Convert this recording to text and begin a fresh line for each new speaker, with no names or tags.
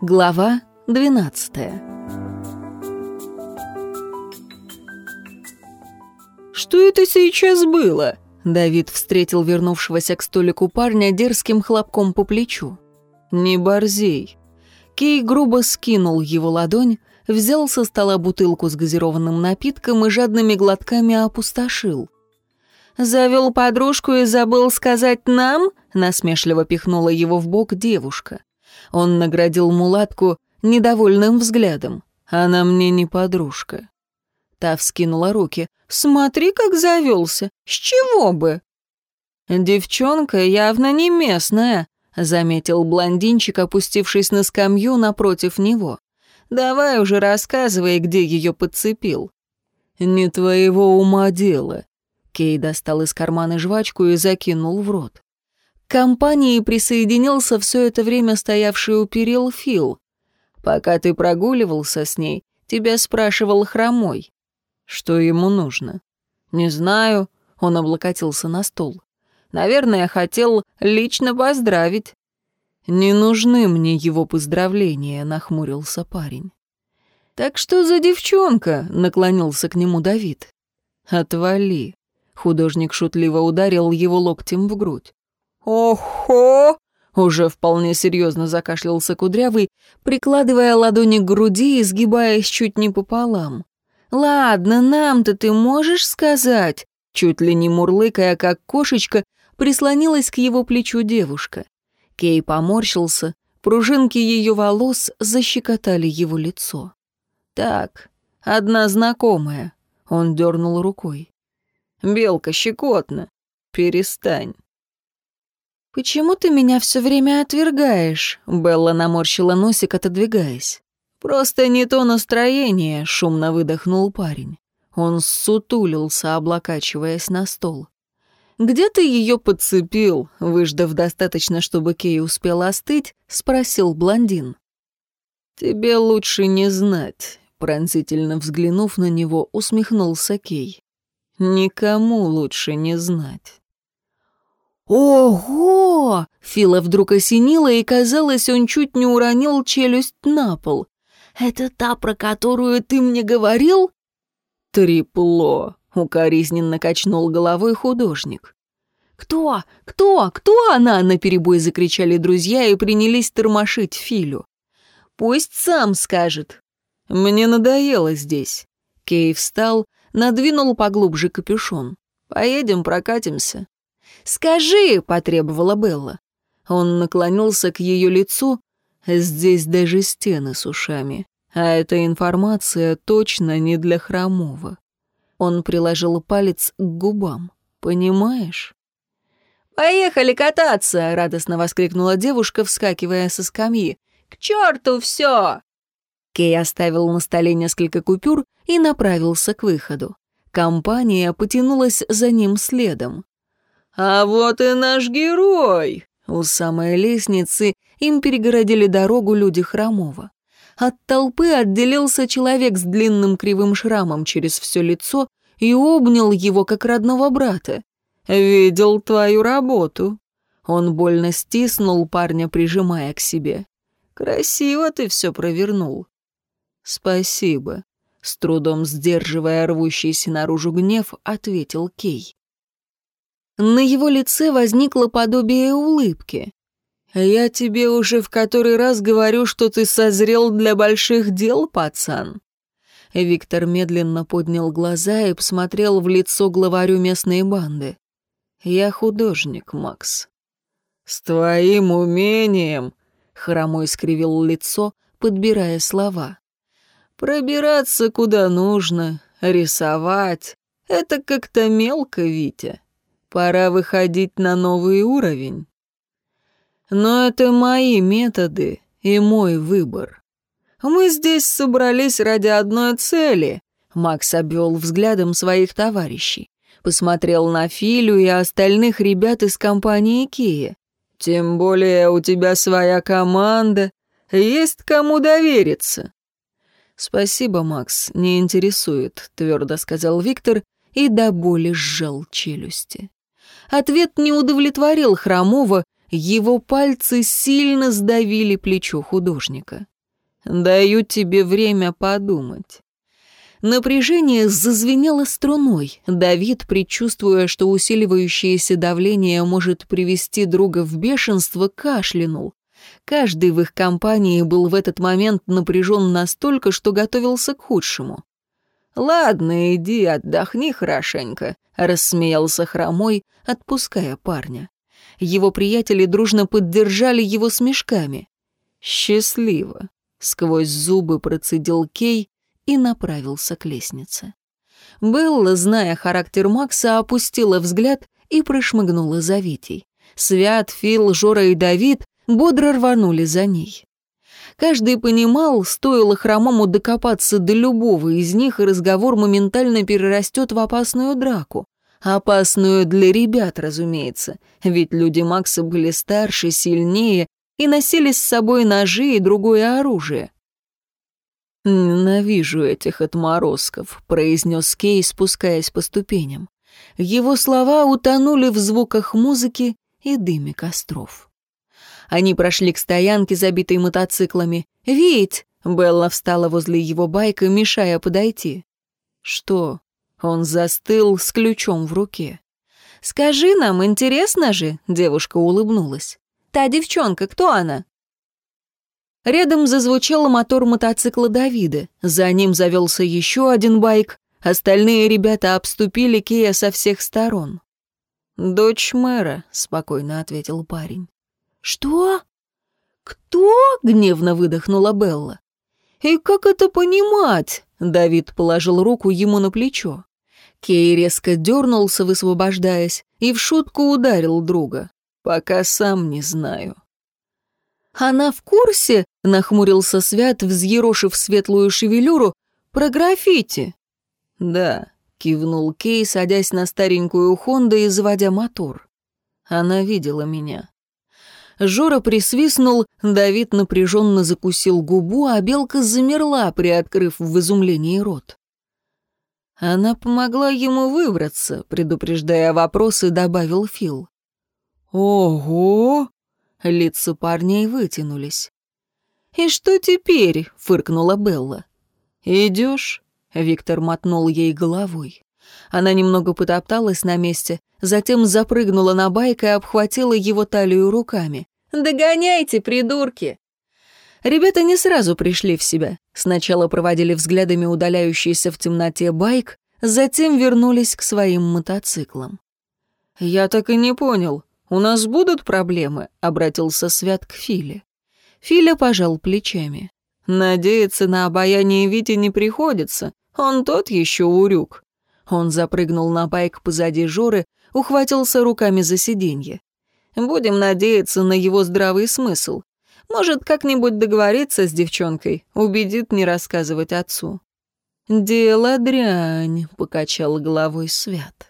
Глава 12
«Что это сейчас было?» Давид встретил вернувшегося к столику парня дерзким хлопком по плечу. «Не борзей». Кей грубо скинул его ладонь, взял со стола бутылку с газированным напитком и жадными глотками опустошил. «Завел подружку и забыл сказать нам?» — насмешливо пихнула его в бок девушка. Он наградил мулатку недовольным взглядом. «Она мне не подружка». Та вскинула руки. «Смотри, как завелся! С чего бы?» «Девчонка явно не местная», — заметил блондинчик, опустившись на скамью напротив него. «Давай уже рассказывай, где ее подцепил». «Не твоего ума дело». Кей достал из кармана жвачку и закинул в рот. К компании присоединился все это время стоявший у перил Фил. Пока ты прогуливался с ней, тебя спрашивал хромой. Что ему нужно? Не знаю, он облокотился на стол. Наверное, хотел лично поздравить. Не нужны мне его поздравления, нахмурился парень. Так что за девчонка? наклонился к нему Давид. Отвали. Художник шутливо ударил его локтем в грудь. «Охо!» — уже вполне серьезно закашлялся Кудрявый, прикладывая ладони к груди и сгибаясь чуть не пополам. «Ладно, нам-то ты можешь сказать?» Чуть ли не мурлыкая, как кошечка, прислонилась к его плечу девушка. Кей поморщился, пружинки ее волос защекотали его лицо. «Так, одна знакомая», — он дернул рукой. «Белка, щекотно. Перестань».
«Почему ты меня все время отвергаешь?» Белла наморщила носик, отодвигаясь.
«Просто не то настроение», — шумно выдохнул парень. Он сутулился, облокачиваясь на стол. «Где ты ее подцепил?» — выждав достаточно, чтобы Кей успел остыть, спросил блондин. «Тебе лучше не знать», — пронзительно взглянув на него, усмехнулся Кей. «Никому лучше не знать».
«Ого!» — Фила вдруг осенила, и, казалось, он чуть не уронил челюсть на пол. «Это та, про которую ты мне говорил?»
«Трипло», — укоризненно качнул головой художник.
«Кто? Кто? Кто она?» — наперебой закричали друзья и принялись тормошить Филю.
«Пусть сам скажет». «Мне надоело здесь». Кей встал, надвинул поглубже капюшон. «Поедем, прокатимся».
«Скажи!» — потребовала Белла.
Он наклонился к ее лицу. Здесь даже стены с ушами. А эта информация точно не для хромого. Он приложил палец к губам. Понимаешь?
«Поехали кататься!» — радостно воскликнула девушка, вскакивая со скамьи. «К черту все!» Кей оставил на столе несколько купюр и направился к выходу. Компания потянулась за ним следом.
«А вот и наш герой!» У самой лестницы им перегородили дорогу люди Хромова. От толпы отделился человек с длинным кривым шрамом через все лицо и обнял его как родного брата. «Видел твою работу». Он больно стиснул парня, прижимая к себе. «Красиво ты все провернул». «Спасибо», — с трудом сдерживая рвущийся наружу гнев, ответил Кей. На его лице возникло подобие улыбки. «Я тебе уже в который раз говорю, что ты созрел для больших дел, пацан». Виктор медленно поднял глаза и посмотрел в лицо главарю местной банды. «Я художник, Макс». «С твоим умением», — хромой скривил лицо, подбирая слова. «Пробираться куда нужно, рисовать — это как-то мелко, Витя». Пора выходить на новый уровень. Но это мои методы и мой выбор. Мы здесь собрались ради одной цели. Макс обвел взглядом своих товарищей. Посмотрел на Филю и остальных ребят из компании Кия. Тем более у тебя своя команда, есть кому довериться. «Спасибо, Макс, не интересует», — твердо сказал Виктор и до боли сжал челюсти. Ответ не удовлетворил Хромова, его пальцы сильно сдавили плечо художника. «Даю тебе время подумать». Напряжение зазвенело струной. Давид, предчувствуя, что усиливающееся давление может привести друга в бешенство, кашлянул. Каждый в их компании был в этот момент напряжен настолько, что готовился к худшему. «Ладно, иди отдохни хорошенько», — рассмеялся хромой, отпуская парня. Его приятели дружно поддержали его смешками. «Счастливо», — сквозь зубы процедил Кей и направился к лестнице. Белла, зная характер Макса, опустила взгляд и прошмыгнула за Витей. Свят, Фил, Жора и Давид бодро рванули за ней. Каждый понимал, стоило хромому докопаться до любого из них, и разговор моментально перерастет в опасную драку. Опасную для ребят, разумеется, ведь люди Макса были старше, сильнее и носили с собой ножи и другое оружие. «Ненавижу этих отморозков», — произнес Кей, спускаясь по ступеням. Его слова утонули в звуках музыки и дыме костров. Они прошли к стоянке, забитой мотоциклами. «Вить!» — Белла встала возле его байка, мешая подойти. «Что?» Он застыл с ключом в руке. «Скажи нам, интересно же?» — девушка улыбнулась. «Та девчонка, кто она?» Рядом зазвучал мотор мотоцикла Давида. За ним завелся еще один байк. Остальные ребята обступили Кея со всех сторон. «Дочь мэра», — спокойно ответил парень. «Что? Кто?» — гневно выдохнула Белла. «И как это понимать?» — Давид положил руку ему на плечо. Кей резко дернулся, высвобождаясь, и в шутку ударил друга. «Пока сам не знаю». «Она в курсе?» — нахмурился Свят, взъерошив светлую шевелюру. «Про граффити». «Да», — кивнул Кей, садясь на старенькую Хонду и заводя мотор. «Она видела меня». Жора присвистнул, Давид напряженно закусил губу, а белка замерла, приоткрыв в изумлении рот. Она помогла ему выбраться, предупреждая вопросы, добавил Фил. «Ого!» — лица парней вытянулись. «И что теперь?» — фыркнула Белла. «Идешь?» — Виктор мотнул ей головой. Она немного потопталась на месте, затем запрыгнула на байк и обхватила его талию руками. «Догоняйте, придурки!» Ребята не сразу пришли в себя. Сначала проводили взглядами удаляющийся в темноте байк, затем вернулись к своим мотоциклам. «Я так и не понял, у нас будут проблемы?» — обратился Свят к Филе. Филя пожал плечами. «Надеяться на обаяние Вити не приходится, он тот еще урюк». Он запрыгнул на байк позади Жоры, ухватился руками за сиденье. «Будем надеяться на его здравый смысл. Может, как-нибудь договориться с девчонкой, убедит не рассказывать отцу». «Дело дрянь», — покачал головой Свят.